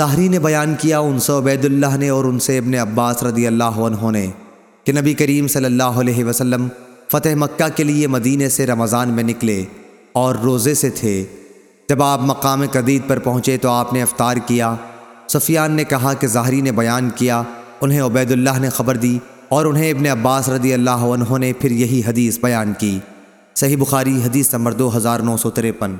زاہری نے بیان کیا ان سے، عبید اللہ نے اور ان سے ابن عباس رضی اللہ عنہ نے کہ نبی کریم صلی اللہ علیہ وسلم فتح مکہ کے لیے مدینے سے رمضان میں نکلے اور روزے سے تھے۔ جب آپ مقام قدید پر پہنچے تو آپ نے افطار کیا۔ سفیان نے کہا کہ ظاہری نے بیان کیا، انہیں عبید اللہ نے خبر دی اور انہیں ابن عباس رضی اللہ عنہ نے پھر یہی حدیث بیان کی۔ صحیح بخاری حدیث نمبر دو ہزار نو سو تریپن